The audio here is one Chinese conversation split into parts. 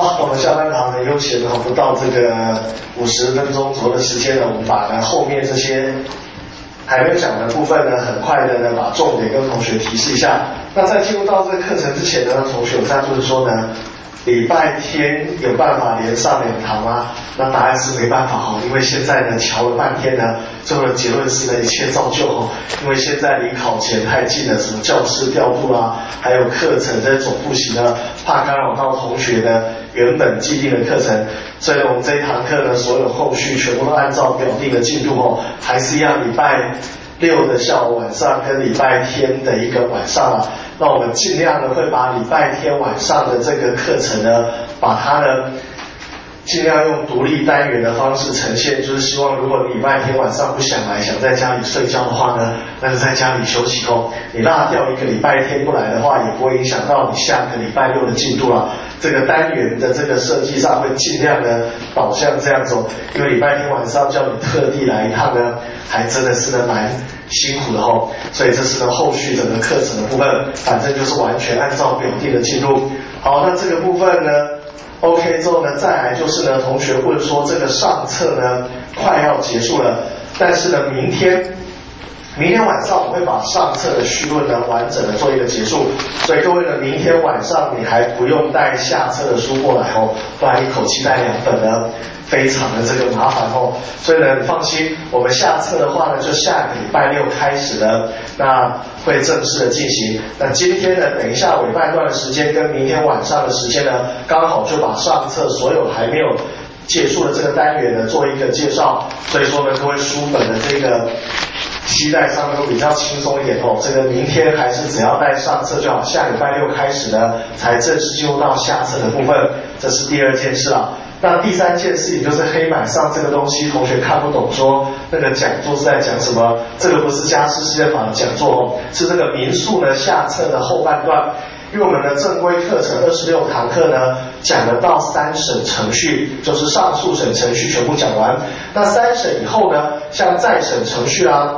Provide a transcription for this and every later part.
好，我们下半场呢，悠闲的不到这个五十分钟左右的时间呢，我们把呢后面这些还没有讲的部分呢，很快的呢把重点跟同学提示一下。那在进入到这个课程之前呢，那同学我再就是说呢。礼拜天有办法连上两堂吗？那答案是没办法哈，因为现在呢瞧了半天呢，最后的结论是呢一切照旧哈，因为现在离考前太近了，什么教室调度啊，还有课程在总复习呢，怕干扰到同学呢原本既定的课程，所以我们这一堂课呢，所有后续全部都按照表定的进度哦，还是一样礼拜六的下午晚上跟礼拜天的一个晚上啊。那我们尽量呢会把礼拜天晚上的这个课程呢，把它呢尽量用独立单元的方式呈现，就是希望如果礼拜天晚上不想来，想在家里睡觉的话呢，那就在家里休息哦。你落掉一个礼拜天不来的话，也不会影响到你下个礼拜六的进度了。这个单元的这个设计上会尽量的导向这样走，因为礼拜天晚上叫你特地来一趟呢，还真的是呢蛮。辛苦的吼，所以这是呢后续整个课程的部分，反正就是完全按照表定的进度。好，那这个部分呢，OK 之后呢，再来就是呢，同学问说这个上册呢快要结束了，但是呢明天。明天晚上我会把上册的绪论呢完整的做一个结束，所以各位呢，明天晚上你还不用带下册的书过来哦，不然一口气带两本呢，非常的这个麻烦哦。所以呢，你放心，我们下册的话呢，就下礼拜六开始呢，那会正式的进行。那今天呢，等一下尾半段的时间跟明天晚上的时间呢，刚好就把上册所有还没有结束的这个单元呢做一个介绍。所以说呢，各位书本的这个。期待上面都比较轻松一点哦，这个明天还是只要带上册就好，下礼拜六开始呢才正式进入到下册的部分，这是第二件事啊。那第三件事情就是黑板上这个东西，同学看不懂，说那个讲座是在讲什么？这个不是家事世界法的讲座哦，是这个民宿呢下册的后半段，因为我们的正规课程二十六堂课呢讲得到三审程序，就是上诉审程序全部讲完，那三审以后呢，像再审程序啊。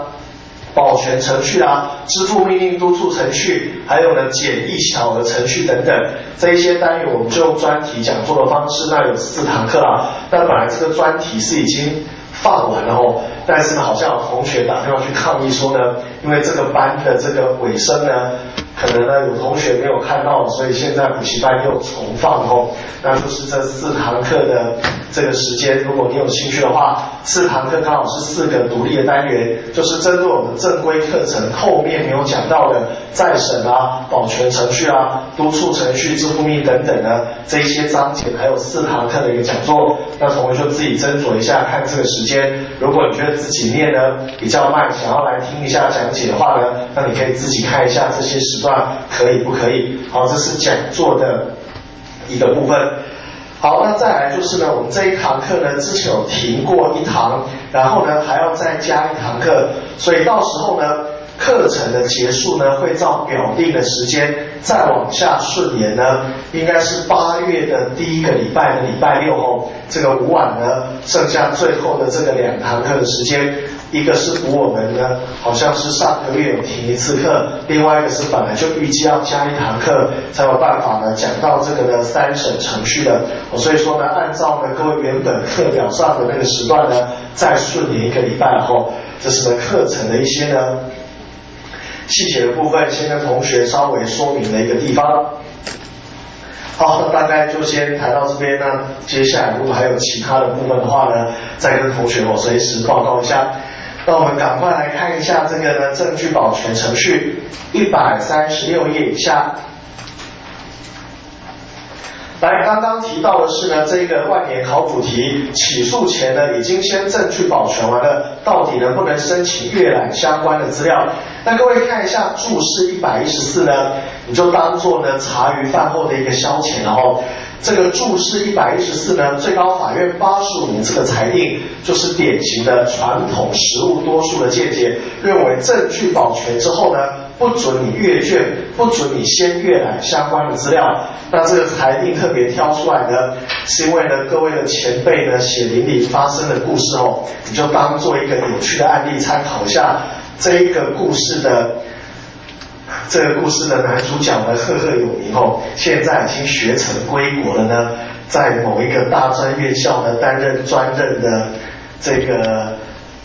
保全程序啊，支付命令督促程序，还有呢简易小的程序等等，这一些单元我们就用专题讲座的方式，那有四堂课啊。那本来这个专题是已经放完了哦，但是呢好像有同学打电话去抗议说呢，因为这个班的这个尾声呢。可能呢有同学没有看到，所以现在补习班又重放哦。那就是这四堂课的这个时间，如果你有兴趣的话，四堂课刚好是四个独立的单元，就是针对我们正规课程后面没有讲到的再审啊、保全程序啊、督促程序、支付密等等的这一些章节，还有四堂课的一个讲座。那同学就自己斟酌一下，看这个时间。如果你觉得自己念呢比较慢，想要来听一下讲解的话呢，那你可以自己看一下这些时段。可以不可以？好，这是讲座的一个部分。好，那再来就是呢，我们这一堂课呢，之前有停过一堂，然后呢还要再加一堂课，所以到时候呢，课程的结束呢，会照表定的时间再往下顺延呢，应该是八月的第一个礼拜的礼拜六哦，这个五晚呢，剩下最后的这个两堂课的时间。一个是补我们呢，好像是上个月有停一次课，另外一个是本来就预计要加一堂课，才有办法呢讲到这个呢三审程序的，所以说呢，按照呢各位原本课表上的那个时段呢，再顺延一个礼拜后，这是呢课程的一些呢细节的部分，先跟同学稍微说明的一个地方。好，那大概就先谈到这边呢，接下来如果还有其他的部分的话呢，再跟同学我随时报告一下。那我们赶快来看一下这个呢证据保全程序一百三十六页以下。来，刚刚提到的是呢，这个万年考古题，起诉前呢已经先证据保全完了，到底能不能申请阅览相关的资料？那各位看一下注释一百一十四呢，你就当做呢茶余饭后的一个消遣，然后。这个注释一百一十四呢，最高法院八十五年这个裁定，就是典型的传统实务多数的见解，认为证据保全之后呢，不准你阅卷，不准你先阅览相关的资料。那这个裁定特别挑出来呢，是因为呢，各位的前辈呢血淋淋发生的故事哦，你就当做一个有趣的案例参考一下这一个故事的。这个故事的男主角呢赫赫有名哦，现在已经学成归国了呢。在某一个大专院校呢担任专任的这个，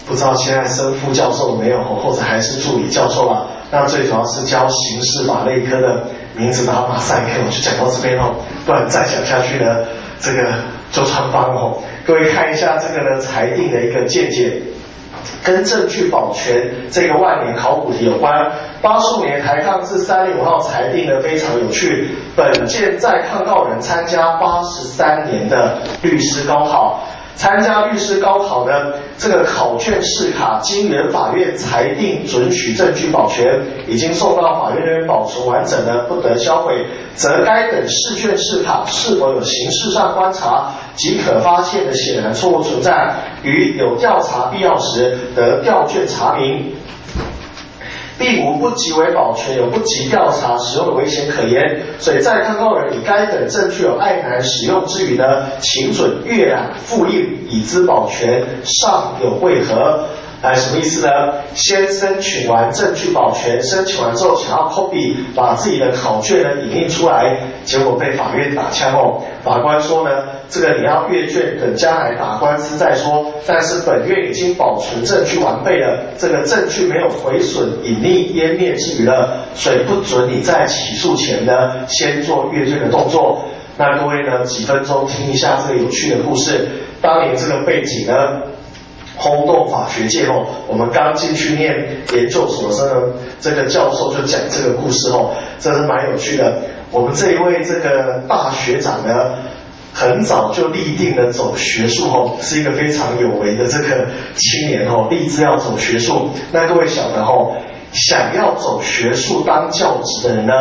不知道现在升副教授没有，或者还是助理教授了。那最主要是教刑事法那一科的名字，然后马赛克，我就讲到这边哦，不然再讲下去呢，这个就穿帮哦。各位看一下这个呢裁定的一个见解。跟证据保全这个万年考古题有关。八十五年台抗至三零五号裁定的非常有趣。本件在抗告人参加八十三年的律师高考。参加律师高考呢，这个考卷试卡经原法院裁定准许证据保全，已经受到法院人员保存完整的，不得销毁，则该等试卷试卡是否有形式上观察即可发现的显然错误存在，于有调查必要时得调卷查明。并无不及为保全，有不及调查使用的危险可言，所以在抗告人以该等证据有碍难使用之余呢，请准阅览复印以资保全，尚有为何？哎，什么意思呢？先申请完证据保全，申请完之后想要 copy 把自己的考卷呢影印出来，结果被法院打枪哦。法官说呢，这个你要阅卷等将来打官司再说。但是本院已经保存证据完备了，这个证据没有毁损、隐匿、湮灭之余了，所以不准你在起诉前呢先做阅卷的动作。那各位呢，几分钟听一下这个有趣的故事。当年这个背景呢？轰动法学界哦，我们刚进去念研究所的时候，这个教授就讲这个故事哦，真是蛮有趣的。我们这一位这个大学长呢，很早就立定了走学术哦，是一个非常有为的这个青年哦，立志要走学术。那各位晓得哦，想要走学术当教职的人呢，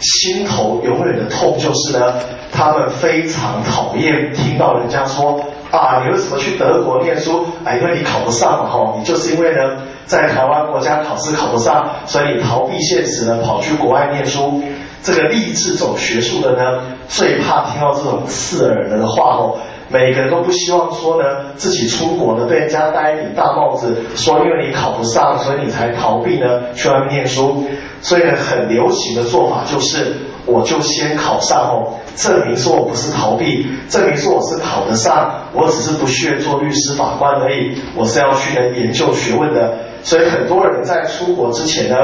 心头永远的痛就是呢，他们非常讨厌听到人家说。啊，你为什么去德国念书？啊，因为你考不上嘛，吼，你就是因为呢，在台湾国家考试考不上，所以你逃避现实呢，跑去国外念书。这个立志走学术的呢，最怕听到这种刺耳的话哦。每个人都不希望说呢，自己出国呢，被人家戴一顶大帽子，说因为你考不上，所以你才逃避呢，去外面念书。所以呢，很流行的做法就是，我就先考上哦，证明说我不是逃避，证明说我是考得上，我只是不屑做律师法官而已，我是要去呢研究学问的。所以很多人在出国之前呢，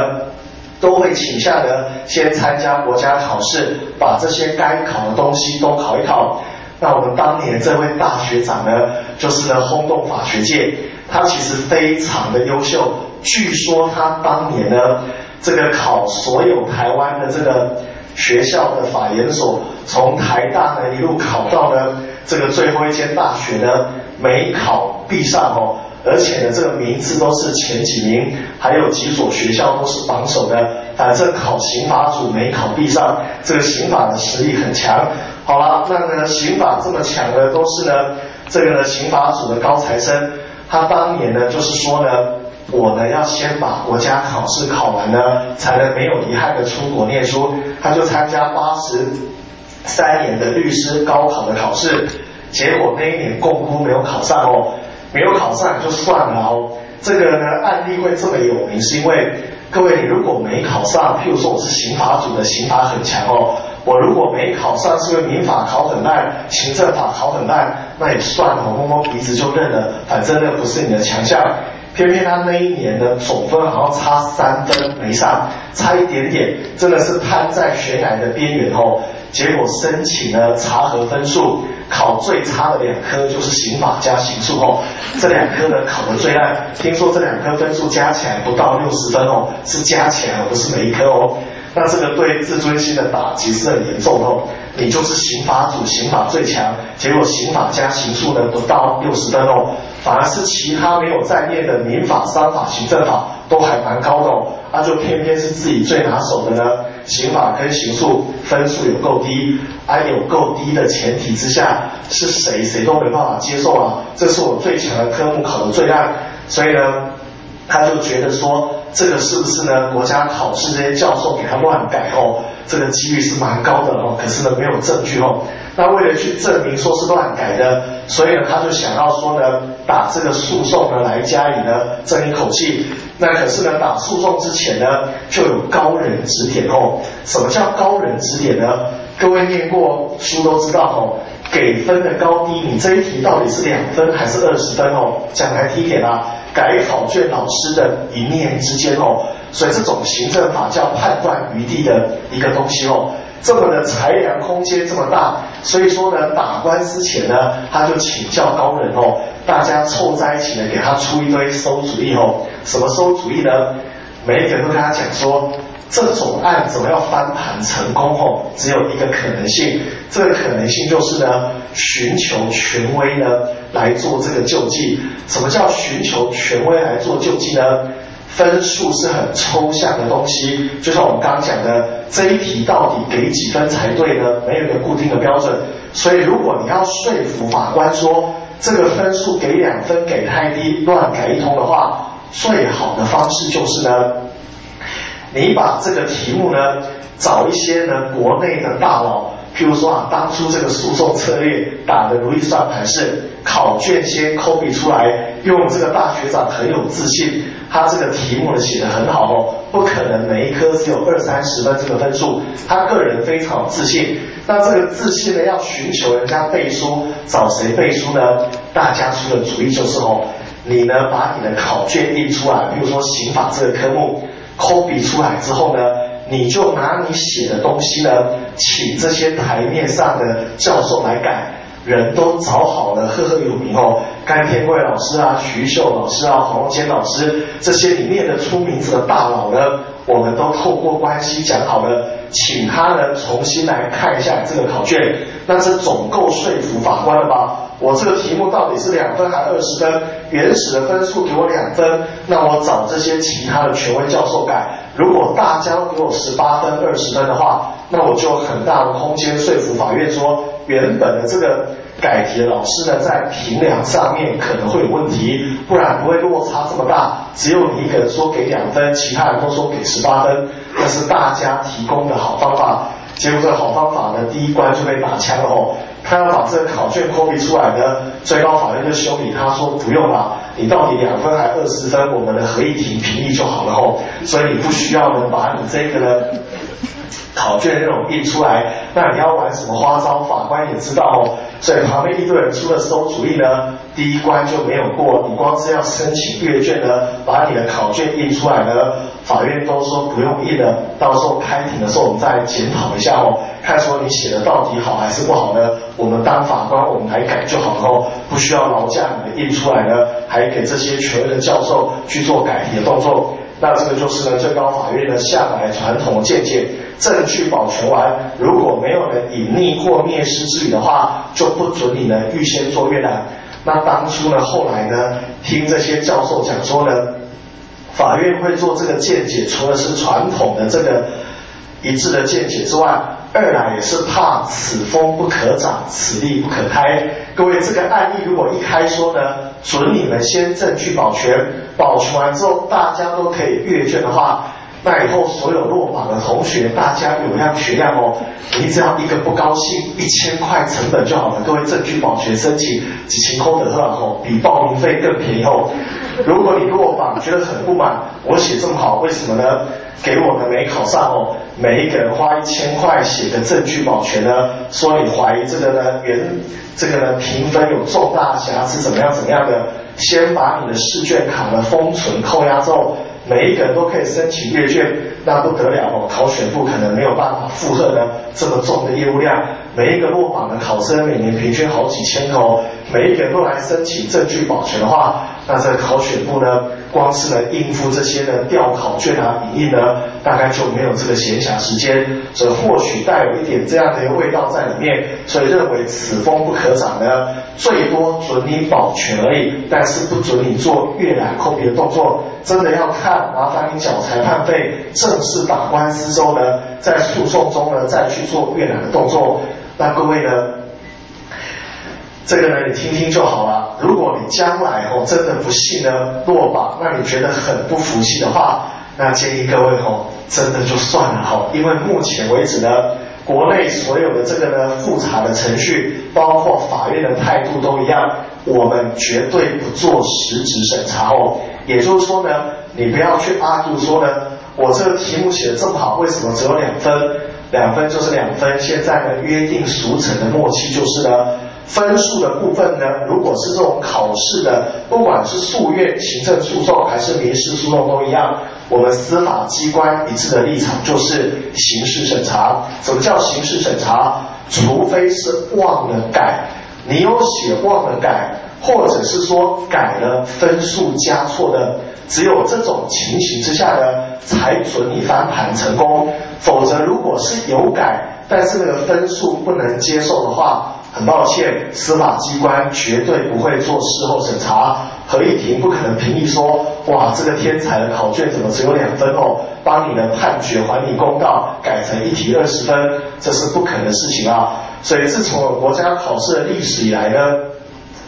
都会倾向呢先参加国家考试，把这些该考的东西都考一考。那我们当年这位大学长呢，就是呢轰动法学界，他其实非常的优秀，据说他当年呢。这个考所有台湾的这个学校的法研所，从台大呢一路考到呢这个最后一间大学呢，每考必上哦，而且呢这个名字都是前几名，还有几所学校都是榜首的。反正考刑法组每考必上，这个刑法的实力很强。好了，那呢刑法这么强的都是呢这个呢刑法组的高材生，他当年呢就是说呢。我呢要先把国家考试考完呢，才能没有遗憾的出国念书。他就参加八十三年的律师高考的考试，结果那一年共估没有考上哦，没有考上就算了哦。这个呢案例会这么有名，是因为各位你如果没考上，譬如说我是刑法组的，刑法很强哦，我如果没考上，是因为民法考很烂，行政法考很烂，那也算了，摸摸鼻子就认了，反正那不是你的强项。偏偏他那一年的总分好像差三分没上，差一点点，真的是攀在悬崖的边缘哦。结果申请了查核分数，考最差的两科就是刑法加刑诉哦，这两科呢考得最烂，听说这两科分数加起来不到六十分哦，是加起来不是每一科哦。那这个对自尊心的打击是很严重哦。你就是刑法组，刑法最强，结果刑法加刑诉呢不到六十分哦，反而是其他没有在念的民法、商法、行政法都还蛮高的哦。那就偏偏是自己最拿手的呢，刑法跟刑诉分数有够低，而有够低的前提之下，是谁谁都没办法接受啊。这是我最强的科目，考的最烂，所以呢，他就觉得说。这个是不是呢？国家考试这些教授给他乱改哦，这个几率是蛮高的哦。可是呢，没有证据哦。那为了去证明说是乱改的，所以呢，他就想要说呢，打这个诉讼呢来加以呢争一口气。那可是呢，打诉讼之前呢，就有高人指点哦。什么叫高人指点呢？各位念过书都知道哦。给分的高低，你这一题到底是两分还是二十分哦？讲台题给啦，改考卷老师的一念之间哦，所以这种行政法叫判断余地的一个东西哦。这么的裁量空间这么大，所以说呢，打官司前呢，他就请教高人哦，大家凑在一起呢，给他出一堆馊主意哦。什么馊主意呢？每一个人都跟他讲说，这种案怎么要翻盘成功哦？只有一个可能性，这个可能性就是呢，寻求权威呢来做这个救济。什么叫寻求权威来做救济呢？分数是很抽象的东西，就像我们刚讲的，这一题到底给几分才对呢？没有一个固定的标准，所以如果你要说服法官说这个分数给两分给太低，乱改一通的话，最好的方式就是呢，你把这个题目呢找一些呢国内的大佬。譬如说啊，当初这个诉讼策略打的如意算盘是考卷先 copy 出来，用这个大学长很有自信，他这个题目呢写的很好哦，不可能每一科只有二三十分这个分数，他个人非常自信。那这个自信呢，要寻求人家背书，找谁背书呢？大家出的主意就是哦，你呢把你的考卷印出来，比如说刑法这个科目 copy 出来之后呢？你就拿你写的东西呢，请这些台面上的教授来改，人都找好了，赫赫有名哦，甘天贵老师啊，徐秀老师啊，黄坚老师这些你念得出名字的大佬呢，我们都透过关系讲好了，请他呢重新来看一下这个考卷，那这总够说服法官了吧？我这个题目到底是两分还是二十分？原始的分数给我两分，那我找这些其他的权威教授改。如果大家都给我十八分、二十分的话，那我就很大的空间说服法院说，原本的这个改题的老师呢，在评量上面可能会有问题，不然不会落差这么大。只有你一个人说给两分，其他人都说给十八分，这是大家提供的好方法。结果这个好方法呢，第一关就被打枪了哦。他要把这个考卷 copy 出来呢，最高法院就修理他说不用了，你到底两分还二十分，我们的合议庭评议就好了哦。所以你不需要呢，把你这个呢考卷内容印出来。那你要玩什么花招，法官也知道哦。所以旁边一堆人出了馊主意呢，第一关就没有过。你光是要申请阅卷呢，把你的考卷印出来呢。法院都说不用印了，到时候开庭的时候我们再检讨一下哦，看说你写的到底好还是不好呢？我们当法官我们来改就好了哦，不需要劳驾你的印出来呢，还给这些权威的教授去做改题的动作。那这个就是呢最高法院呢向来传统的见解，证据保全完，如果没有人隐匿或灭失之理的话，就不准你呢预先做阅览。那当初呢后来呢听这些教授讲说呢。法院会做这个见解，除了是传统的这个一致的见解之外，二来也是怕此风不可长，此力不可开。各位，这个案例如果一开说呢，准你们先证据保全，保全完之后大家都可以阅卷的话。那以后所有落榜的同学，大家有样学样哦。你只要一个不高兴，一千块成本就好了。各位证据保全申请几千块的话哦，比报名费更便宜哦。如果你落榜觉得很不满，我写这么好，为什么呢？给我们没考上哦。每一个人花一千块写的证据保全呢，说你怀疑这个呢原这个呢评分有重大瑕疵，怎么样怎么样的，先把你的试卷卡呢封存扣押之后。每一个人都可以申请阅卷，那不得了哦！考选部可能没有办法负荷呢这么重的业务量。每一个落榜的考生每年平均好几千个哦，每一个人都来申请证据保全的话，那这考选部呢，光是呢应付这些呢调考卷啊、影印呢，大概就没有这个闲暇时间。所以或许带有一点这样的一个味道在里面，所以认为此风不可长呢，最多准你保全而已，但是不准你做阅览、控笔的动作。真的要看，麻烦你缴裁判费，这正式打官司之后呢，在诉讼中呢再去做越南的动作。那各位呢，这个呢你听听就好了。如果你将来哦真的不幸呢落榜，那你觉得很不服气的话，那建议各位哦真的就算了哈，因为目前为止呢，国内所有的这个呢复查的程序，包括法院的态度都一样，我们绝对不做实质审查哦。也就是说呢，你不要去阿杜说呢，我这个题目写的这么好，为什么只有两分？两分就是两分。现在呢，约定俗成的默契就是呢，分数的部分呢，如果是这种考试的，不管是诉愿、行政诉讼还是民事诉讼都一样，我们司法机关一致的立场就是刑事审查。什么叫刑事审查？除非是忘了改，你有写忘了改，或者是说改了分数加错的，只有这种情形之下呢，才准你翻盘成功。否则，如果是有改，但是那个分数不能接受的话，很抱歉，司法机关绝对不会做事后审查，合议庭不可能评议说，哇，这个天才的考卷怎么只有两分哦，帮你的判决还你公道，改成一题二十分，这是不可能的事情啊。所以自从我国家考试的历史以来呢，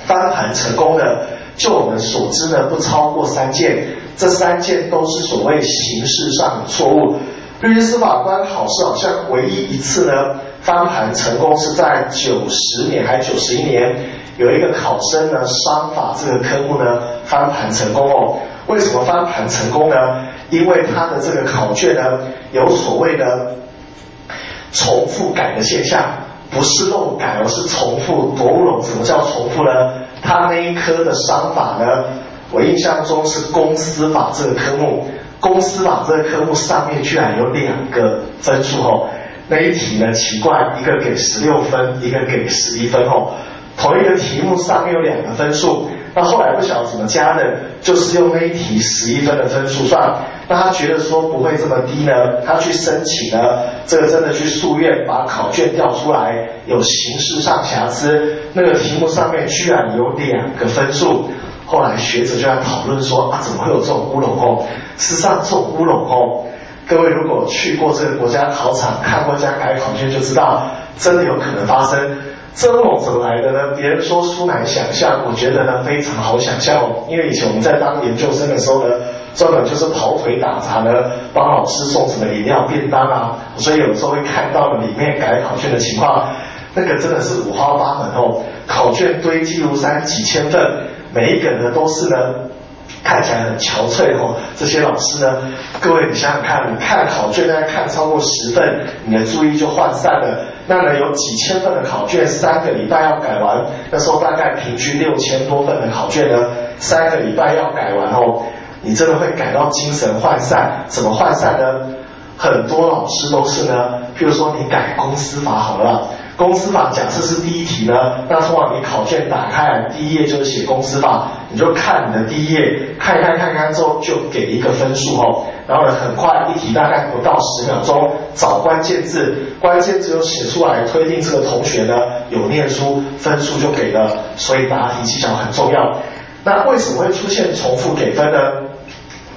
翻盘成功的，就我们所知呢，不超过三件，这三件都是所谓形式上的错误。律师司法官考试好像唯一一次呢翻盘成功是在九十年还九十一年，有一个考生呢商法这个科目呢翻盘成功哦。为什么翻盘成功呢？因为他的这个考卷呢有所谓的重复改的现象，不是漏改而是重复。多龙怎么叫重复呢？他那一科的商法呢，我印象中是公司法这个科目。公司法这个科目上面居然有两个分数哦，那一题呢奇怪，一个给十六分，一个给十一分哦，同一个题目上面有两个分数，那后来不晓得怎么加的，就是用那一题十一分的分数算，那他觉得说不会这么低呢，他去申请呢，这个真的去诉愿把考卷调出来，有形式上瑕疵，那个题目上面居然有两个分数。后来学者就在讨论说啊，怎么会有这种乌龙哦？事实上，这种乌龙哦，各位如果去过这个国家考场看过家改考卷，就知道真的有可能发生。这种怎么来的呢？别人说书难想象，我觉得呢非常好想象哦。因为以前我们在当研究生的时候呢，专门就是跑腿打杂呢，帮老师送什么饮料便当啊，所以有时候会看到里面改考卷的情况，那个真的是五花八门哦，考卷堆积如山，几千份。每一个呢都是呢看起来很憔悴哦，这些老师呢，各位你想想看，你看考卷大概看超过十份，你的注意就涣散了。那呢有几千份的考卷，三个礼拜要改完，那时候大概平均六千多份的考卷呢，三个礼拜要改完哦，你真的会改到精神涣散。怎么涣散呢？很多老师都是呢，譬如说你改公司法好了。公司法假设是第一题呢，那通常你考卷打开第一页就是写公司法，你就看你的第一页，看一看看看之后就给一个分数哦，然后呢很快一题大概不到十秒钟，找关键字，关键字有写出来，推定这个同学呢有念书，分数就给了，所以答题技巧很重要。那为什么会出现重复给分呢？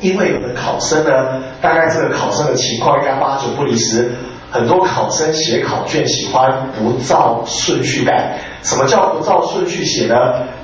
因为有的考生呢，大概这个考生的情况应该八九不离十。很多考生写考卷喜欢不照顺序改，什么叫不照顺序写呢？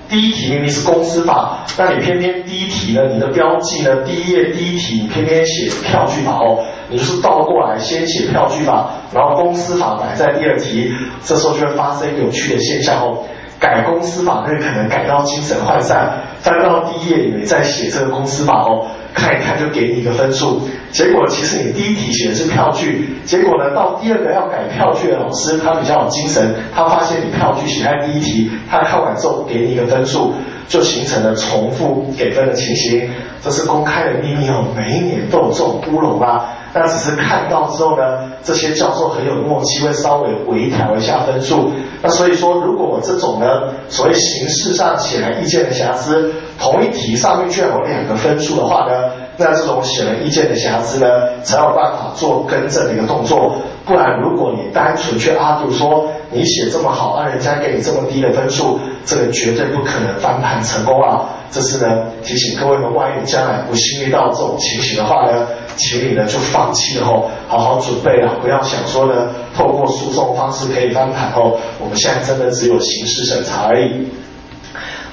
第一题明明是公司法，那你偏偏第一题呢，你的标记呢，第一页第一题你偏偏写票据法哦，你就是倒过来先写票据法，然后公司法摆在第二题，这时候就会发生有趣的现象哦。改公司法，那可能改到精神涣散，翻到第一页以为在写这个公司法哦，看一看就给你一个分数，结果其实你第一题写的是票据，结果呢到第二个要改票据的老师他比较有精神，他发现你票据写在第一题，他看完之后给你一个分数，就形成了重复给分的情形，这是公开的秘密哦，每一年都有这种乌龙啊。那只是看到之后呢，这些教授很有默契，会稍微微调一下分数。那所以说，如果我这种呢，所谓形式上显而易见的瑕疵，同一题上面居然有两个分数的话呢，那这种显而易见的瑕疵呢，才有办法做更正的一个动作。不然，如果你单纯去阿杜说你写这么好，让人家给你这么低的分数，这个绝对不可能翻盘成功啊！这是呢，提醒各位们，万一将来不幸遇到这种情形的话呢？请你呢就放弃后，好好准备了，不要想说呢，透过诉讼方式可以翻盘哦。我们现在真的只有刑事审查而已。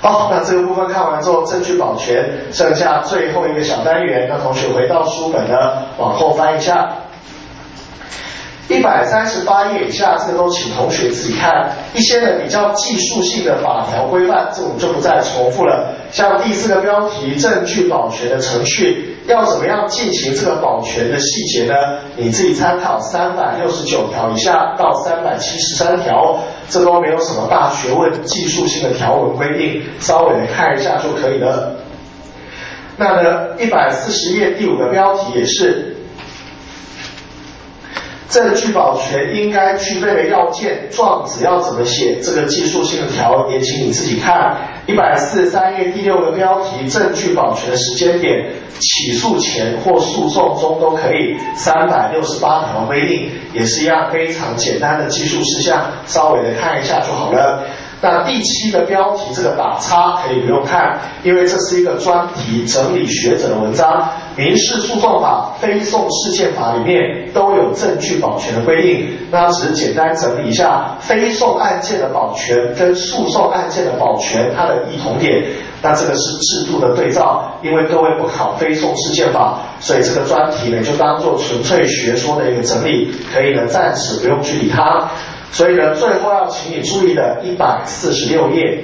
好，那这个部分看完之后，证据保全，剩下最后一个小单元，那同学回到书本呢，往后翻一下。一百三十八页以下，这个都请同学自己看。一些呢比较技术性的法条规范，这我们就不再重复了。像第四个标题，证据保全的程序。要怎么样进行这个保全的细节呢？你自己参考三百六十九条以下到三百七十三条，这都没有什么大学问、技术性的条文规定，稍微的看一下就可以了。那呢，一百四十页第五个标题也是。证据保全应该具备的要件，状子要怎么写？这个技术性的条也请你自己看。一百四十三页第六个标题，证据保全的时间点，起诉前或诉讼中都可以。三百六十八条规定也是一样非常简单的技术事项，稍微的看一下就好了。那第七个标题这个打叉可以不用看，因为这是一个专题整理学者的文章。民事诉讼法、非讼事件法里面都有证据保全的规定。那只是简单整理一下，非讼案件的保全跟诉讼案件的保全它的异同点。那这个是制度的对照，因为各位不考非讼事件法，所以这个专题呢就当做纯粹学说的一个整理，可以呢暂时不用去理它。所以呢，最后要请你注意的，一百四十六页，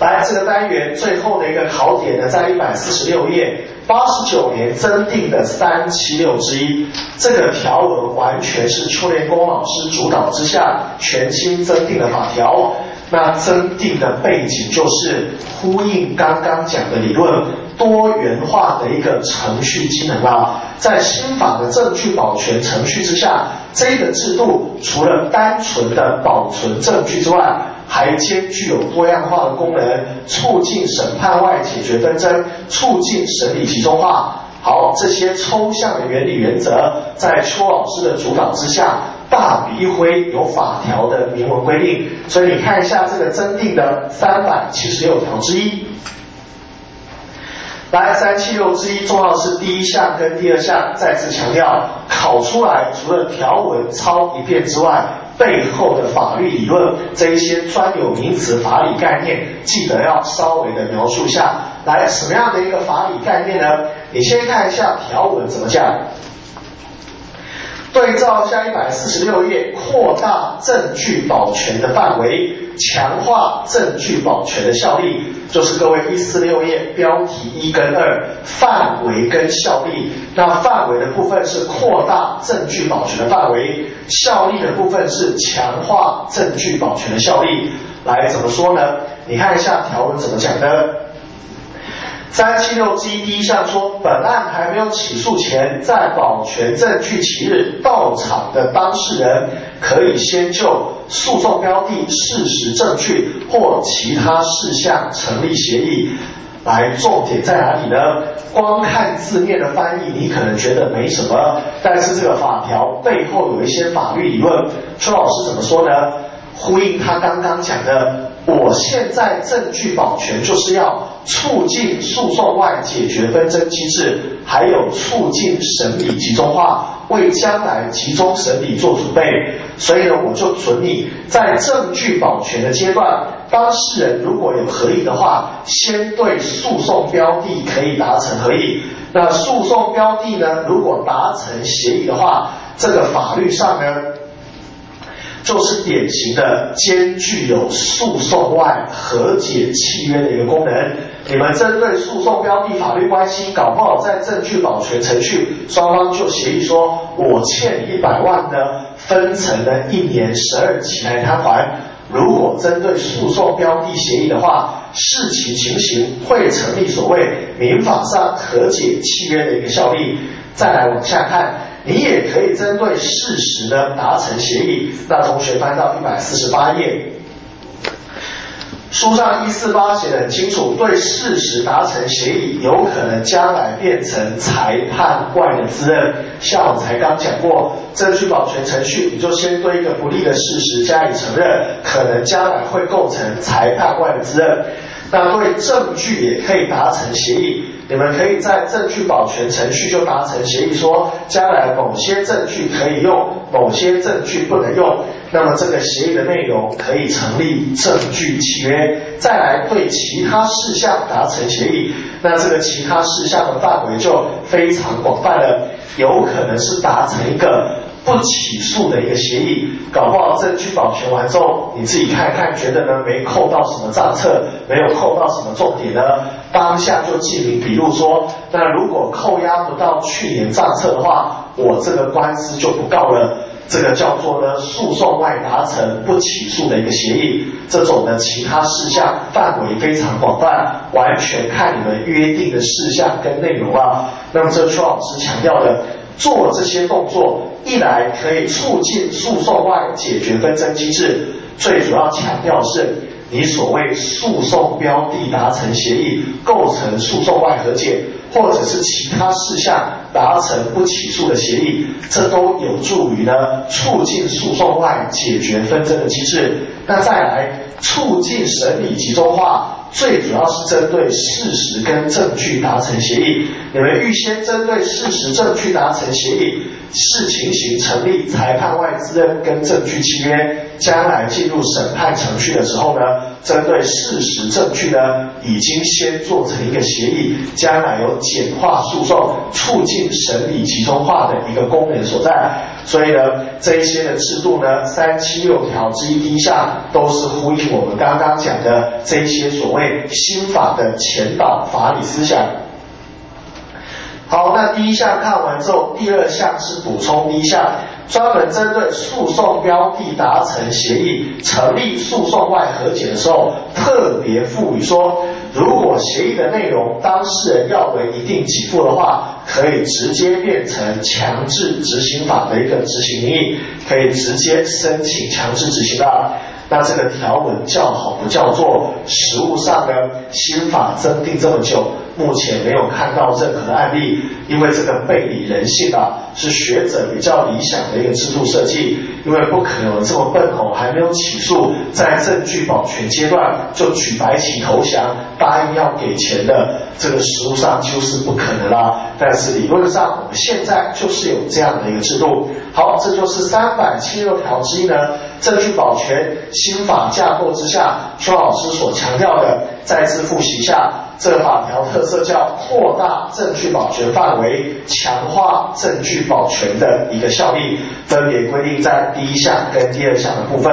来这个单元最后的一个考点呢，在一百四十六页，八十九年增订的三七六之一，这个条文完全是邱连功老师主导之下全新增订的法条。那增订的背景就是呼应刚刚讲的理论，多元化的一个程序机能啊，在新法的证据保全程序之下，这个制度除了单纯的保存证据之外，还兼具有多样化的功能，促进审判外解决纷争，促进审理集中化。好，这些抽象的原理原则，在邱老师的主导之下。大笔一挥，有法条的明文规定，所以你看一下这个增订的三百七十六条之一。来，三七六之一，重要是第一项跟第二项，再次强调，考出来除了条文抄一遍之外，背后的法律理论这一些专有名词、法理概念，记得要稍微的描述一下。来，什么样的一个法理概念呢？你先看一下条文怎么讲。对照下一百四十六页，扩大证据保全的范围，强化证据保全的效力，就是各位一四六页标题一跟二范围跟效力。那范围的部分是扩大证据保全的范围，效力的部分是强化证据保全的效力。来怎么说呢？你看一下条文怎么讲的。三七六 G 第一项说，本案还没有起诉前，在保全证据期日到场的当事人，可以先就诉讼标的事实证据或其他事项成立协议。来，重点在哪里呢？光看字面的翻译，你可能觉得没什么，但是这个法条背后有一些法律理论。邱老师怎么说呢？呼应他刚刚讲的，我现在证据保全就是要促进诉讼外解决纷争机制，还有促进审理集中化，为将来集中审理做准备。所以呢，我就准你在证据保全的阶段，当事人如果有合意的话，先对诉讼标的可以达成合意。那诉讼标的呢，如果达成协议的话，这个法律上呢？就是典型的兼具有诉讼外和解契约的一个功能。你们针对诉讼标的法律关系，搞不好在证据保全程序，双方就协议说，我欠你一百万呢，分成了一年十二期来摊还。如果针对诉讼标的协议的话，视其情形会成立所谓民法上和解契约的一个效力。再来往下看。你也可以针对事实呢达成协议。那同学翻到一百四十八页，书上一四八写的很清楚，对事实达成协议，有可能将来变成裁判外的自认。像我才刚讲过，证据保全程序，你就先对一个不利的事实加以承认，可能将来会构成裁判外的自认。那对证据也可以达成协议。你们可以在证据保全程序就达成协议，说将来某些证据可以用，某些证据不能用。那么这个协议的内容可以成立证据契约，再来对其他事项达成协议。那这个其他事项的范围就非常广泛了，有可能是达成一个。不起诉的一个协议，搞不好证据保全完之后，你自己看看，觉得呢没扣到什么账册，没有扣到什么重点呢？当下就记名笔录说，那如果扣押不到去年账册的话，我这个官司就不告了。这个叫做呢诉讼外达成不起诉的一个协议，这种呢其他事项范围非常广泛，完全看你们约定的事项跟内容啊。那么这邱老师强调的，做这些动作，一来可以促进诉讼外解决纷争机制，最主要强调是。你所谓诉讼标的达成协议构成诉讼外和解，或者是其他事项达成不起诉的协议，这都有助于呢促进诉讼外解决纷争的机制。那再来促进审理集中化。最主要是针对事实跟证据达成协议，你们预先针对事实证据达成协议，视情形成立裁判外自认跟证据契约，将来进入审判程序的时候呢，针对事实证据呢，已经先做成一个协议，将来有简化诉讼、促进审理集中化的一个功能所在。所以呢，这一些的制度呢，三七六条之一第一项都是呼应我们刚刚讲的这一些所谓新法的前导法理思想。好，那第一项看完之后，第二项是补充第一项。专门针对诉讼标的达成协议成立诉讼外和解的时候，特别赋予说，如果协议的内容当事人要为一定给付的话，可以直接变成强制执行法的一个执行名义，可以直接申请强制执行的。那这个条文叫好不叫座？实务上呢，新法增订这么久。目前没有看到任何案例，因为这个背离人性啊，是学者比较理想的一个制度设计。因为不可能这么笨哦，还没有起诉，在证据保全阶段就举白旗投降，答应要给钱的，这个实务上就是不可能啦。但是理论上，我们现在就是有这样的一个制度。好，这就是三百七十六条之一呢，证据保全新法架构之下，邱老师所强调的，再次复习一下。这法条特色叫扩大证据保全范围，强化证据保全的一个效力，分别规定在第一项跟第二项的部分。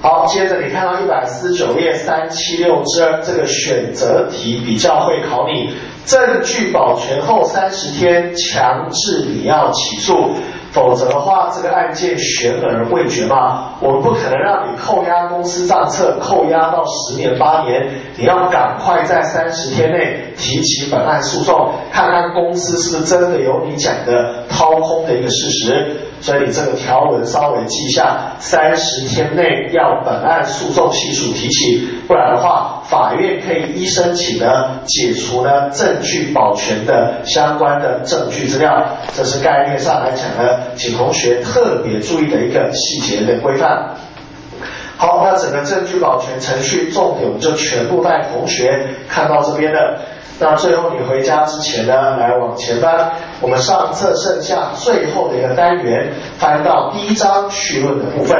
好，接着你看到一百四十九页三七六之二这个选择题比较会考你，证据保全后三十天强制你要起诉。否则的话，这个案件悬而未决嘛，我们不可能让你扣押公司账册，扣押到十年八年，你要赶快在三十天内提起本案诉讼，看看公司是不是真的有你讲的掏空的一个事实。所以这个条文稍微记一下，三十天内要本案诉讼系数提起，不然的话，法院可以依申请呢解除呢证据保全的相关的证据资料。这是概念上来讲呢，请同学特别注意的一个细节的规范。好，那整个证据保全程序重点我们就全部带同学看到这边的。那最后你回家之前呢，来往前翻，我们上册剩下最后的一个单元，翻到第一章绪论的部分。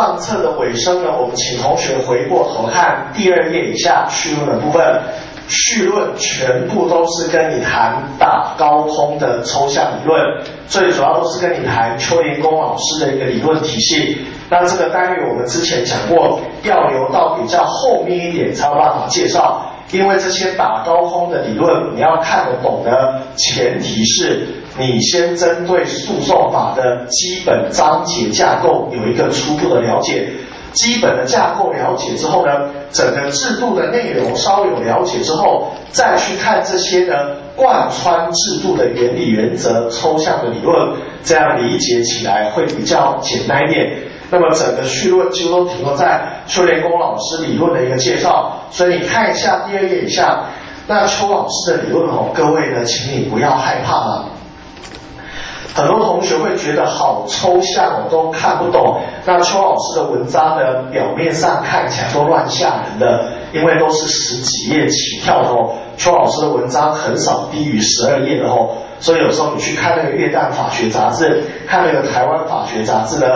上册的尾声呢，我们请同学回过头看第二页以下绪论的部分。绪论全部都是跟你谈打高空的抽象理论，最主要都是跟你谈邱连功老师的一个理论体系。那这个单元我们之前讲过，要留到比较后面一点才有办法介绍。因为这些打高空的理论，你要看得懂的前提是你先针对诉讼法的基本章节架构有一个初步的了解。基本的架构了解之后呢，整个制度的内容稍有了解之后，再去看这些呢贯穿制度的原理原则、抽象的理论，这样理解起来会比较简单一点。那么整个序论几乎都停留在邱连功老师理论的一个介绍，所以你看一下第二页以下，那邱老师的理论哦，各位呢，请你不要害怕了。很多同学会觉得好抽象，我都看不懂。那邱老师的文章呢，表面上看起来都乱吓人的，因为都是十几页起跳的哦。邱老师的文章很少低于十二页的哦，所以有时候你去看那个《月旦法学杂志》，看那个《台湾法学杂志》呢，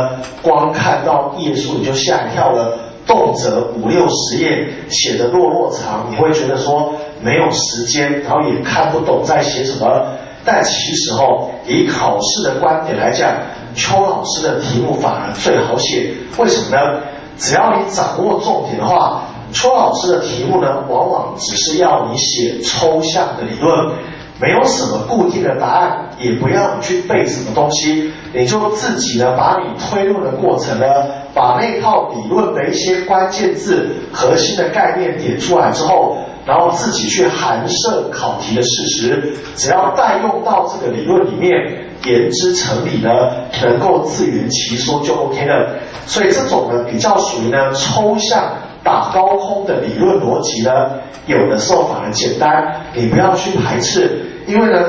光看到页数你就吓一跳了，动辄五六十页，写的落落长，你会觉得说没有时间，然后也看不懂在写什么。但其实哦，以考试的观点来讲，邱老师的题目反而最好写。为什么呢？只要你掌握重点的话，邱老师的题目呢，往往只是要你写抽象的理论，没有什么固定的答案，也不要你去背什么东西，你就自己呢，把你推论的过程呢，把那套理论的一些关键字、核心的概念点出来之后。然后自己去函设考题的事实，只要代用到这个理论里面，言之成理呢，能够自圆其说就 OK 了。所以这种呢比较属于呢抽象打高空的理论逻辑呢，有的时候反而简单，你不要去排斥，因为呢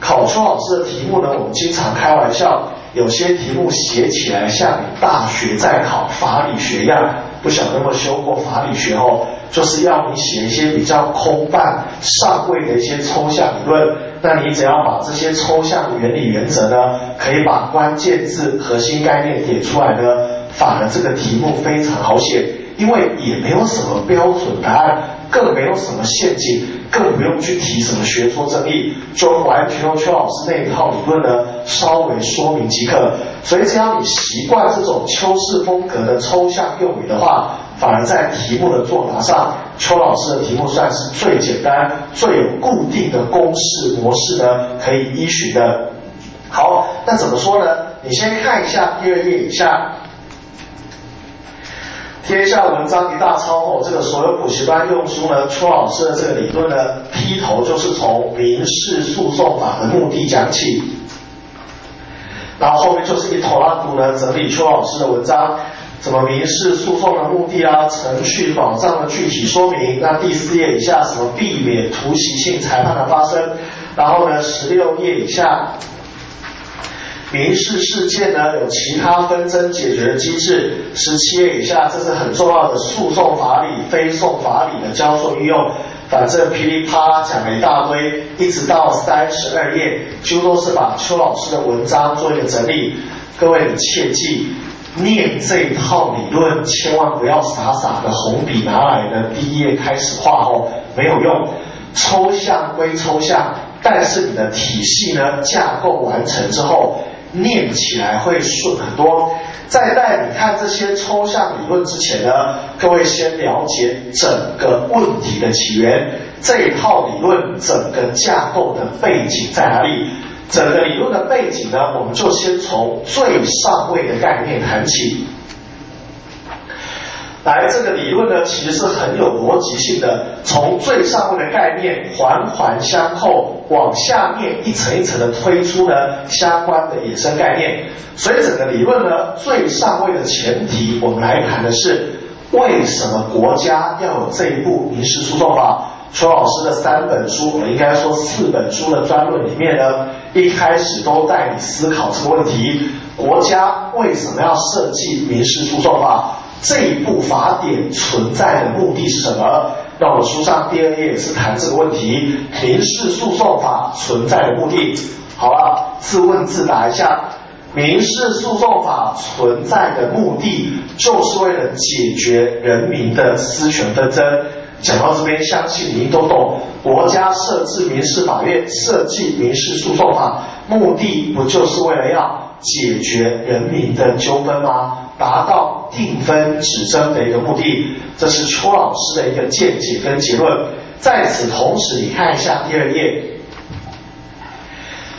考出老师的题目呢，我们经常开玩笑，有些题目写起来像大学在考法理学一样，不晓得有没有修过法理学哦。就是要你写一些比较空泛、上位的一些抽象理论，那你只要把这些抽象原理原则呢，可以把关键字、核心概念点出来呢，反而这个题目非常好写，因为也没有什么标准答案，更没有什么陷阱，更不用去提什么学说争议，就完全用邱老师那一套理论呢，稍微说明即可。所以只要你习惯这种邱氏风格的抽象用语的话，反而在题目的作答上，邱老师的题目算是最简单、最有固定的公式模式呢，可以依循的。好，那怎么说呢？你先看一下第二页以下，天下文章一大抄哦。这个所有补习班用书呢，邱老师的这个理论呢，劈头就是从民事诉讼法的目的讲起，然后后面就是一头拉骨呢整理邱老师的文章。什么民事诉讼的目的啊，程序保障的具体说明。那第四页以下什么避免突袭性裁判的发生。然后呢，十六页以下，民事事件呢有其他纷争解决的机制。十七页以下，这是很重要的诉讼法理、非讼法理的交错运用。反正噼里啪啦讲了一大堆，一直到三十二页，几乎都是把邱老师的文章做一个整理。各位切记。念这套理论，千万不要傻傻的红笔拿来的第一页开始画哦，没有用。抽象归抽象，但是你的体系呢架构完成之后，念起来会顺很多。在带你看这些抽象理论之前呢，各位先了解整个问题的起源，这一套理论整个架构的背景在哪里？整个理论的背景呢，我们就先从最上位的概念谈起。来，这个理论呢，其实是很有逻辑性的，从最上位的概念环环相扣，往下面一层一层的推出呢相关的衍生概念。所以整个理论呢，最上位的前提，我们来谈的是为什么国家要有这一部民事诉讼法。邱老师的三本书，我应该说四本书的专论里面呢，一开始都带你思考这个问题：国家为什么要设计民事诉讼法？这一部法典存在的目的是什么？那我书上第二页也是谈这个问题：民事诉讼法存在的目的。好了，自问自答一下，民事诉讼法存在的目的，就是为了解决人民的私权纷争。讲到这边，相信您都懂。国家设置民事法院，设计民事诉讼法，目的不就是为了要解决人民的纠纷吗？达到定分指针的一个目的。这是邱老师的一个见解跟结论。在此同时，你看一下第二页，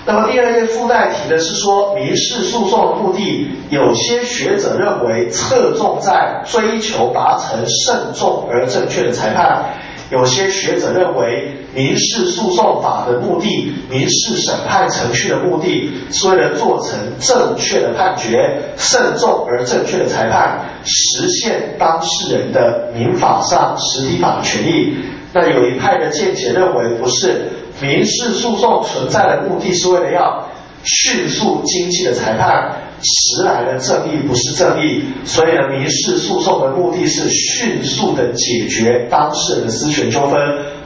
那么第二页附带提的是说，民事诉讼的目的，有些学者认为侧重在追求达成慎重而正确的裁判，有些学者认为民事诉讼法的目的，民事审判程序的目的是为了做成正确的判决、慎重而正确的裁判，实现当事人的民法上实体法的权益。那有一派的见解认为不是。民事诉讼存在的目的是为了要迅速经济的裁判，迟来的正义不是正义，所以呢，民事诉讼的目的是迅速的解决当事人的私权纠纷，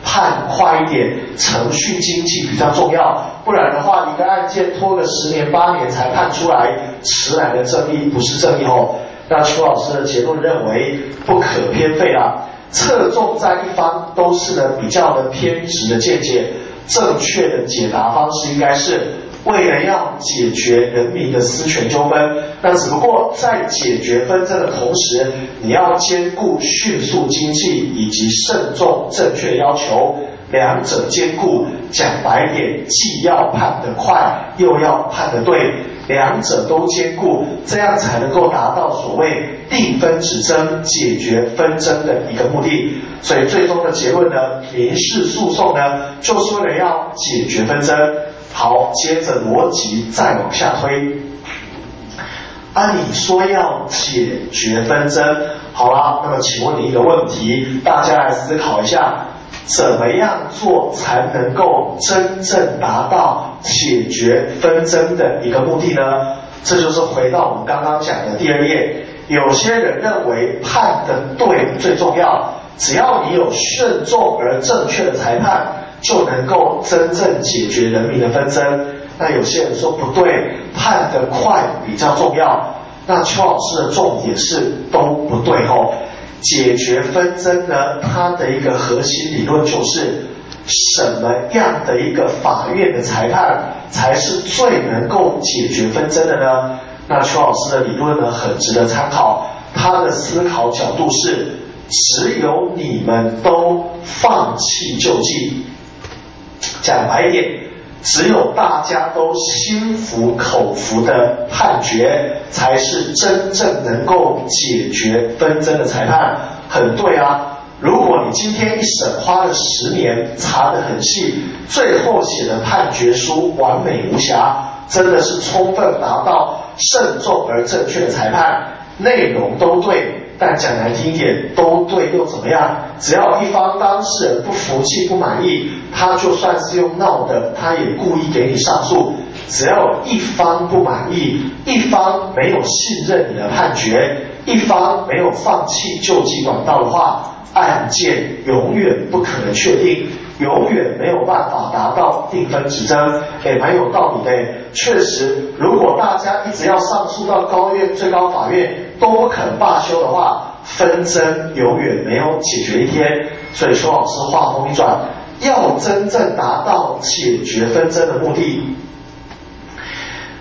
判快一点，程序经济比较重要，不然的话，一个案件拖个十年八年才判出来，迟来的正义不是正义哦。那邱老师的结论认为不可偏废啊，侧重在一方都是呢比较的偏执的见解。正确的解答方式应该是为了要解决人民的私权纠纷，那只不过在解决纷争的同时，你要兼顾迅速经济以及慎重正确要求，两者兼顾，讲白点，既要判得快，又要判得对。两者都兼顾，这样才能够达到所谓定分止争、解决纷争的一个目的。所以最终的结论呢，民事诉讼呢，就是为了要解决纷争。好，接着逻辑再往下推。按理说要解决纷争，好了，那么请问你一个问题，大家来思考一下。怎么样做才能够真正达到解决纷争的一个目的呢？这就是回到我们刚刚讲的第二页。有些人认为判的对最重要，只要你有慎重而正确的裁判，就能够真正解决人民的纷争。那有些人说不对，判的快比较重要。那邱老师的重点是都不对哦。解决纷争呢，它的一个核心理论就是什么样的一个法院的裁判才是最能够解决纷争的呢？那邱老师的理论呢，很值得参考。他的思考角度是，只有你们都放弃救济，讲白一点。只有大家都心服口服的判决，才是真正能够解决纷争的裁判。很对啊！如果你今天一审花了十年，查得很细，最后写的判决书完美无瑕，真的是充分达到慎重而正确的裁判，内容都对。但讲难听一点，都对又怎么样？只要一方当事人不服气、不满意，他就算是用闹的，他也故意给你上诉。只要一方不满意，一方没有信任你的判决，一方没有放弃救济管道的话，案件永远不可能确定。永远没有办法达到定分止争，也蛮有道理的。确实，如果大家一直要上诉到高院、最高法院都不肯罢休的话，纷争永远没有解决一天。所以，邱老师话锋一转，要真正达到解决纷争的目的，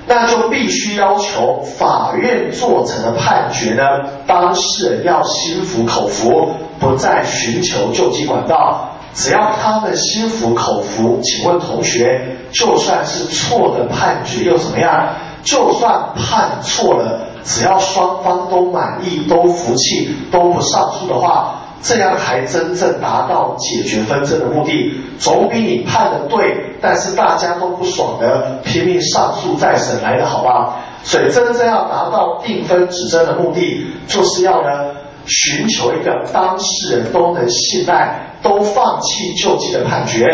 那就必须要求法院做成的判决呢，当事人要心服口服，不再寻求救济管道。只要他们心服口服，请问同学，就算是错的判决又怎么样？就算判错了，只要双方都满意、都服气、都不上诉的话，这样还真正达到解决纷争的目的，总比你判的对，但是大家都不爽的拼命上诉再审来的好吧？所以真正要达到定分止争的目的，就是要呢寻求一个当事人都能信赖。都放弃救济的判决，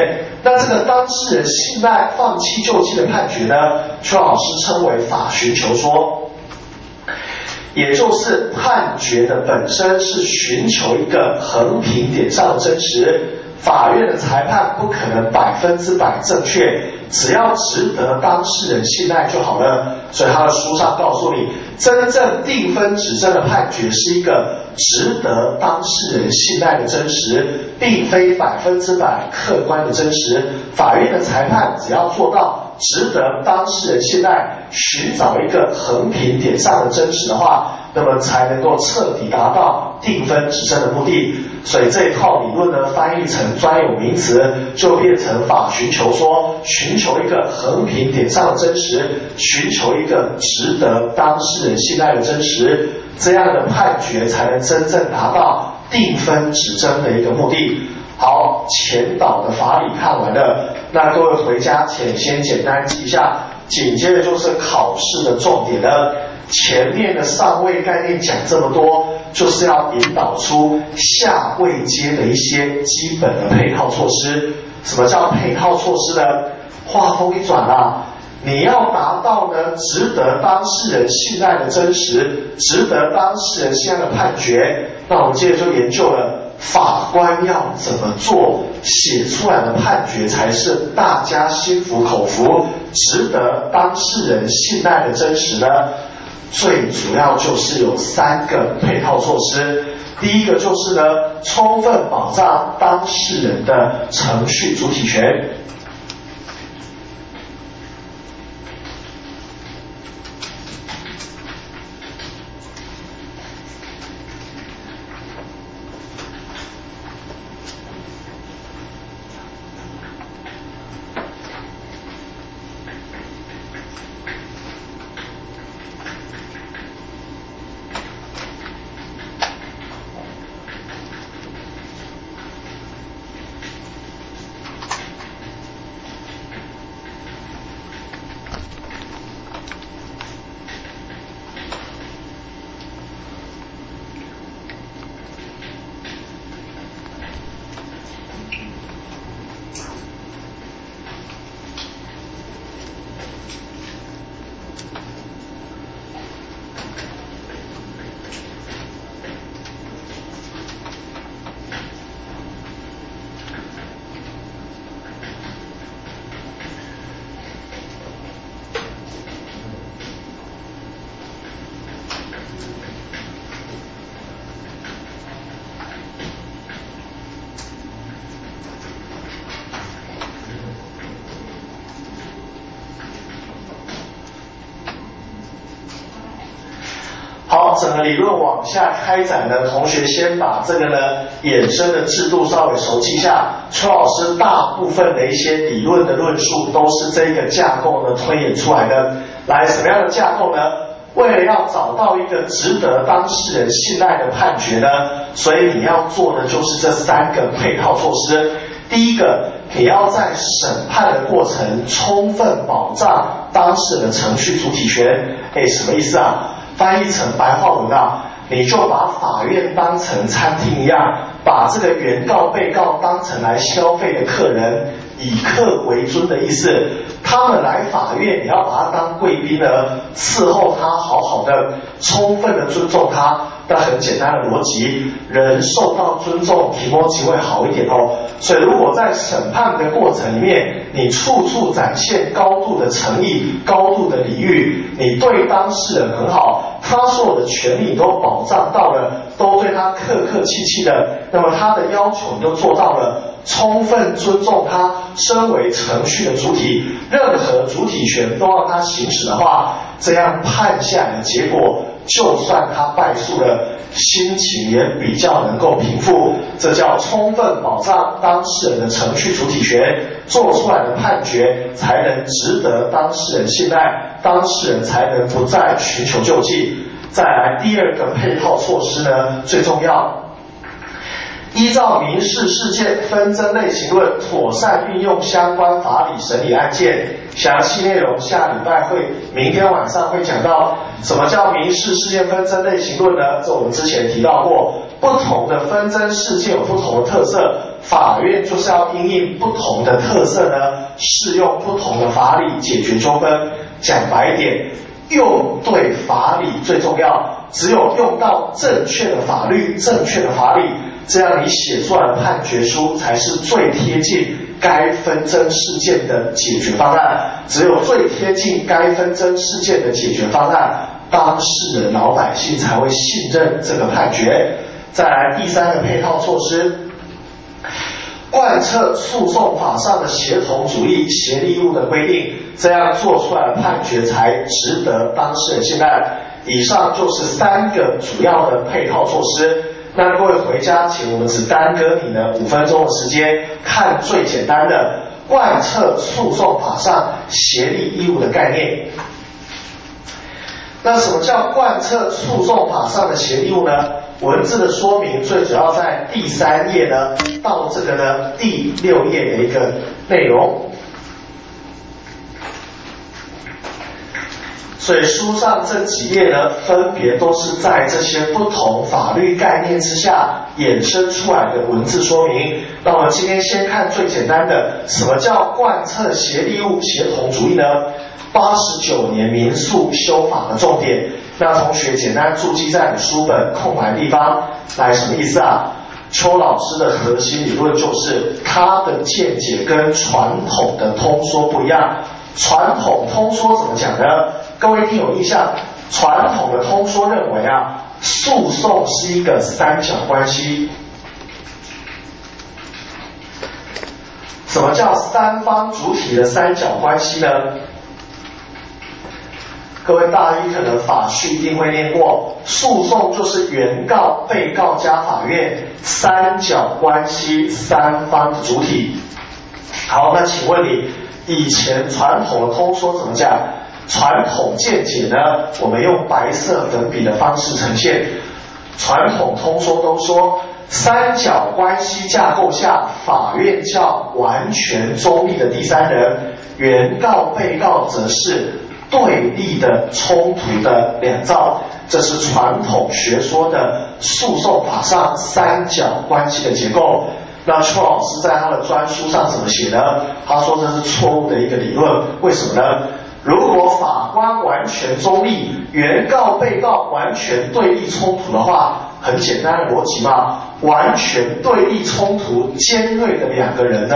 那这个当事人信赖放弃救济的判决呢？邱老师称为法寻求说，也就是判决的本身是寻求一个横平点上的真实。法院的裁判不可能百分之百正确，只要值得当事人信赖就好了。所以他的书上告诉你，真正定分指证的判决是一个值得当事人信赖的真实，并非百分之百客观的真实。法院的裁判只要做到值得当事人信赖，寻找一个横平点上的真实的话，那么才能够彻底达到定分指证的目的。所以这一套理论呢，翻译成专有名词，就变成法寻求说，寻求一个横平点上的真实，寻求一个值得当事人信赖的真实，这样的判决才能真正达到定分指证的一个目的。好，前导的法理看完了，那各位回家前先简单记一下，紧接着就是考试的重点了。前面的上位概念讲这么多，就是要引导出下位阶的一些基本的配套措施。什么叫配套措施呢？话锋一转啊，你要达到呢，值得当事人信赖的真实，值得当事人信赖的判决。那我们接着就研究了。法官要怎么做，写出来的判决才是大家心服口服、值得当事人信赖的真实呢？最主要就是有三个配套措施。第一个就是呢，充分保障当事人的程序主体权。整个理论往下开展呢，同学先把这个呢衍生的制度稍微熟悉一下。邱老师大部分的一些理论的论述都是这个架构呢推演出来的。来，什么样的架构呢？为了要找到一个值得当事人信赖的判决呢，所以你要做的就是这三个配套措施。第一个，你要在审判的过程充分保障当事人的程序主体权。哎，什么意思啊？翻译成白话文啊，你就把法院当成餐厅一样，把这个原告、被告当成来消费的客人，以客为尊的意思。他们来法院，你要把他当贵宾呢，伺候他，好好的，充分的尊重他。但很简单的逻辑，人受到尊重，提莫机会好一点哦。所以如果在审判的过程里面，你处处展现高度的诚意、高度的礼遇，你对当事人很好，他所有的权利都保障到了，都对他客客气气的，那么他的要求你都做到了。充分尊重他身为程序的主体，任何主体权都让他行使的话，这样判下来的结果，就算他败诉了，心情也比较能够平复。这叫充分保障当事人的程序主体权，做出来的判决才能值得当事人信赖，当事人才能不再寻求救济。再来第二个配套措施呢，最重要。依照民事事件纷争类型论，妥善运用相关法理审理案件。详细内容下礼拜会，明天晚上会讲到。什么叫民事事件纷争类型论呢？这我们之前提到过，不同的纷争事件有不同的特色，法院就是要因应不同的特色呢，适用不同的法理解决纠纷。讲白一点，用对法理最重要，只有用到正确的法律、正确的法理。这样你写出来的判决书才是最贴近该纷争事件的解决方案。只有最贴近该纷争事件的解决方案，当事人老百姓才会信任这个判决。再来第三个配套措施。贯彻诉讼法上的协同主义、协力义务的规定，这样做出来的判决才值得当事人信赖。以上就是三个主要的配套措施。那各位回家，请我们只耽搁你呢五分钟的时间，看最简单的贯彻诉讼法上协力义务的概念。那什么叫贯彻诉讼法上的协力义务呢？文字的说明最主要在第三页呢，到这个呢第六页的一个内容。所以书上这几页呢，分别都是在这些不同法律概念之下衍生出来的文字说明。那我们今天先看最简单的，什么叫贯彻协力物协同主义呢？八十九年民诉修法的重点。那同学简单注记在你书本空白地方，来什么意思啊？邱老师的核心理论就是他的见解跟传统的通说不一样。传统通说怎么讲呢？各位一定有印象，传统的通说认为啊，诉讼是一个三角关系。什么叫三方主体的三角关系呢？各位大一可能法序一定会念过，诉讼就是原告、被告加法院三角关系三方的主体。好，那请问你以前传统的通说怎么讲？传统见解呢？我们用白色粉笔的方式呈现。传统通说都说，三角关系架构下，法院叫完全中立的第三人，原告、被告则是。对立的冲突的两造，这是传统学说的诉讼法上三角关系的结构。那邱老师在他的专书上怎么写呢？他说这是错误的一个理论。为什么呢？如果法官完全中立，原告被告完全对立冲突的话，很简单的逻辑嘛，完全对立冲突尖锐的两个人呢，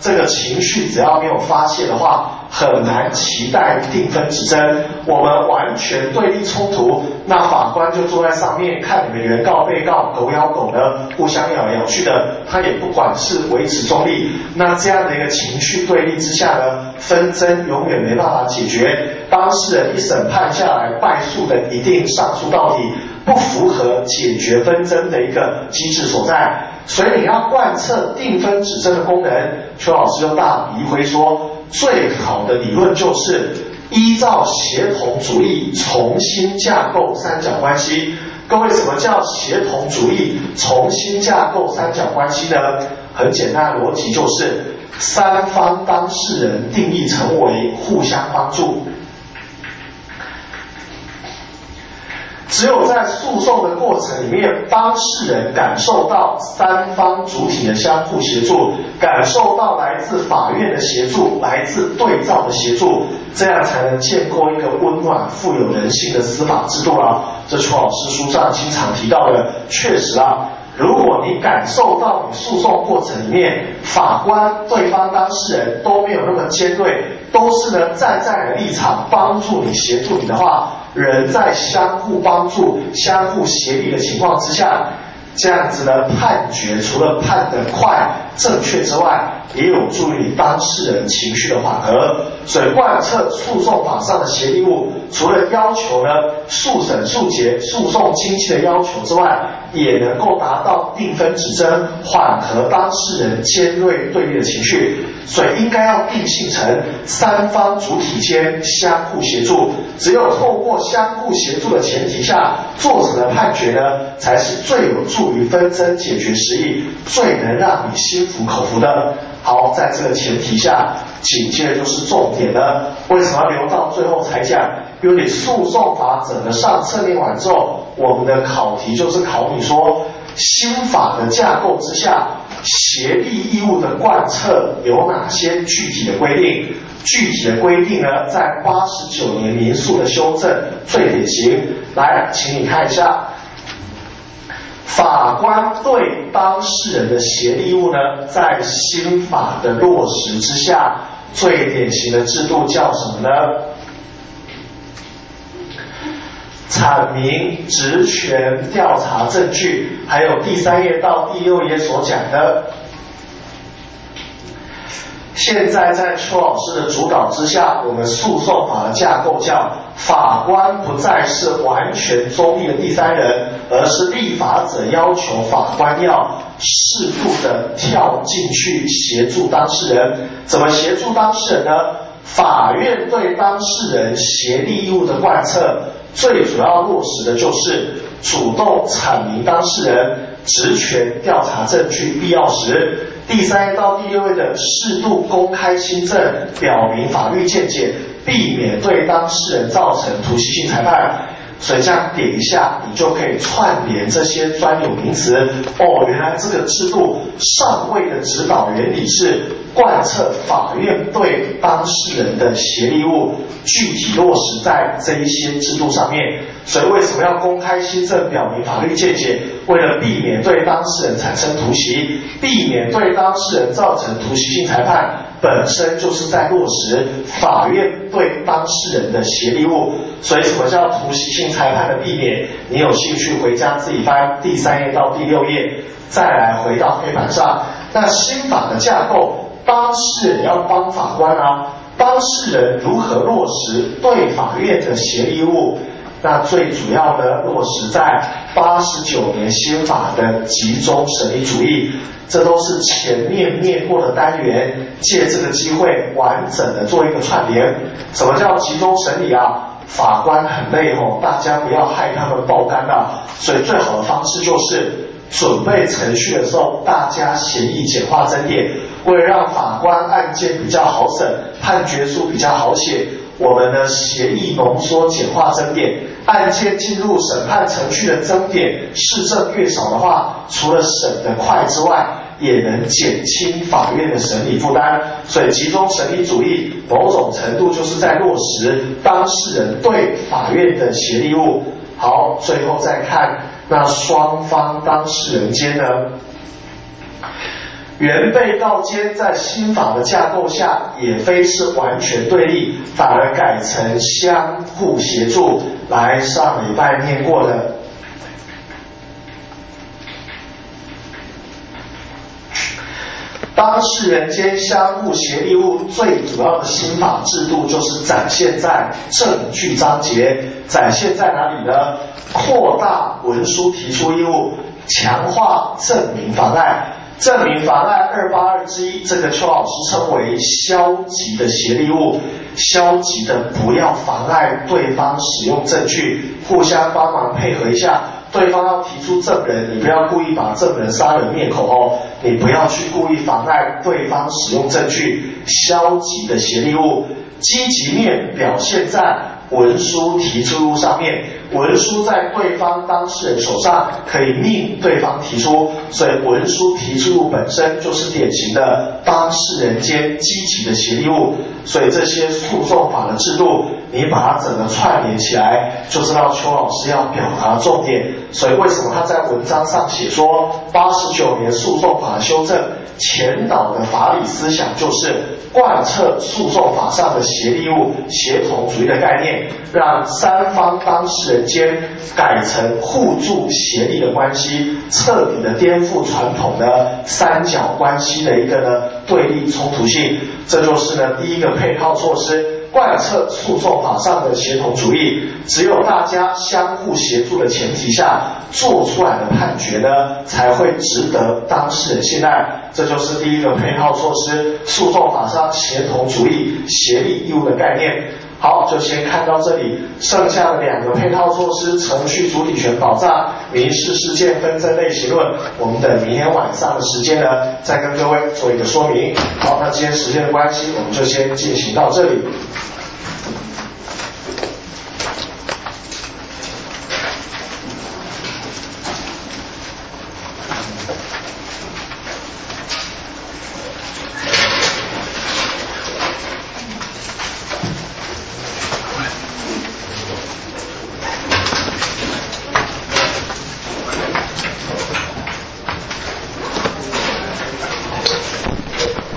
这个情绪只要没有发泄的话。很难期待定分指争，我们完全对立冲突，那法官就坐在上面看你们原告被告狗咬狗的，互相咬来咬去的，他也不管是维持中立，那这样的一个情绪对立之下呢，纷争永远没办法解决，当事人一审判下来败诉的一定上诉到底，不符合解决纷争的一个机制所在，所以你要贯彻定分指争的功能，邱老师就大笔一挥说。最好的理论就是依照协同主义重新架构三角关系。各位，什么叫协同主义重新架构三角关系呢？很简单的逻辑就是，三方当事人定义成为互相帮助。只有在诉讼的过程里面，当事人感受到三方主体的相互协助，感受到来自法院的协助，来自对照的协助，这样才能建构一个温暖、富有人性的司法制度啊！这邱老师书上经常提到的，确实啊，如果你感受到你诉讼过程里面法官、对方当事人都没有那么尖锐，都是呢站在你的立场帮助你、协助你的话。人在相互帮助、相互协力的情况之下，这样子的判决，除了判得快、正确之外，也有助于当事人情绪的缓和。所以贯彻诉讼法上的协力务，除了要求呢速审速结、诉讼经济的要求之外，也能够达到定分指争、缓和当事人尖锐对立的情绪。所以应该要定性成三方主体间相互协助，只有透过相互协助的前提下做成的判决呢，才是最有助于纷争解决实益，最能让你心服口服的。好，在这个前提下，紧接着就是重点了。为什么留到最后才讲？因为你诉讼法整个上册念完之后，我们的考题就是考你说新法的架构之下。协力义务的贯彻有哪些具体的规定？具体的规定呢，在八十九年民诉的修正最典型。来，请你看一下，法官对当事人的协力义务呢，在新法的落实之下，最典型的制度叫什么呢？阐明职权调查证据，还有第三页到第六页所讲的现在在邱老师的主导之下，我们诉讼法的架构叫法官不再是完全中立的第三人，而是立法者要求法官要适度的跳进去协助当事人。怎么协助当事人呢？法院对当事人协力义务的贯彻，最主要落实的就是主动阐明当事人职权、调查证据必要时。第三到第六位的适度公开新政，表明法律见解，避免对当事人造成突袭性裁判。所以这样点一下，你就可以串联这些专有名词。哦，原来这个制度上位的指导原理是贯彻法院对当事人的协力物，具体落实在这一些制度上面。所以为什么要公开新政，表明法律见解？为了避免对当事人产生突袭，避免对当事人造成突袭性裁判。本身就是在落实法院对当事人的协力务，所以什么叫突袭性裁判的避免？你有兴趣回家自己翻第三页到第六页，再来回到黑板上。那新法的架构，当事人要帮法官啊，当事人如何落实对法院的协力务？那最主要的落实在八十九年新法的集中审理主义，这都是前面念过的单元，借这个机会完整的做一个串联。什么叫集中审理啊？法官很累哦，大家不要害他们爆肝啊！所以最好的方式就是准备程序的时候，大家协议简化争点，为了让法官案件比较好审，判决书比较好写。我们的协议浓缩简化争点，案件进入审判程序的争点，市政越少的话，除了审得快之外，也能减轻法院的审理负担。所以集中审理主义，某种程度就是在落实当事人对法院的协力务。好，最后再看那双方当事人间呢？原被告间在新法的架构下，也非是完全对立，反而改成相互协助。来上礼拜念过的，当事人间相互协力物最主要的新法制度，就是展现在证据章节。展现在哪里呢？扩大文书提出义务，强化证明妨碍。证明妨碍二八二之一，这个邱老师称为消极的协力物，消极的不要妨碍对方使用证据，互相帮忙配合一下。对方要提出证人，你不要故意把证人杀人灭口哦，你不要去故意妨碍对方使用证据。消极的协力物，积极面表现在。文书提出物上面，文书在对方当事人手上可以命对方提出，所以文书提出本身就是典型的当事人间积极的协力物，所以这些诉讼法的制度，你把它整个串联起来，就知道邱老师要表达重点。所以为什么他在文章上写说八十九年诉讼法修正前导的法理思想就是。贯彻诉讼法上的协力物、协同主义的概念，让三方当事人人间改成互助协力的关系，彻底的颠覆传统的三角关系的一个呢对立冲突性。这就是呢第一个配套措施。贯彻诉讼法上的协同主义，只有大家相互协助的前提下做出来的判决呢，才会值得当事人信赖。这就是第一个配套措施，诉讼法上协同主义、协力义务的概念。好，就先看到这里，剩下的两个配套措施：程序主体权保障、民事事件纷争类型论。我们等明天晚上的时间呢，再跟各位做一个说明。好，那今天时间的关系，我们就先进行到这里。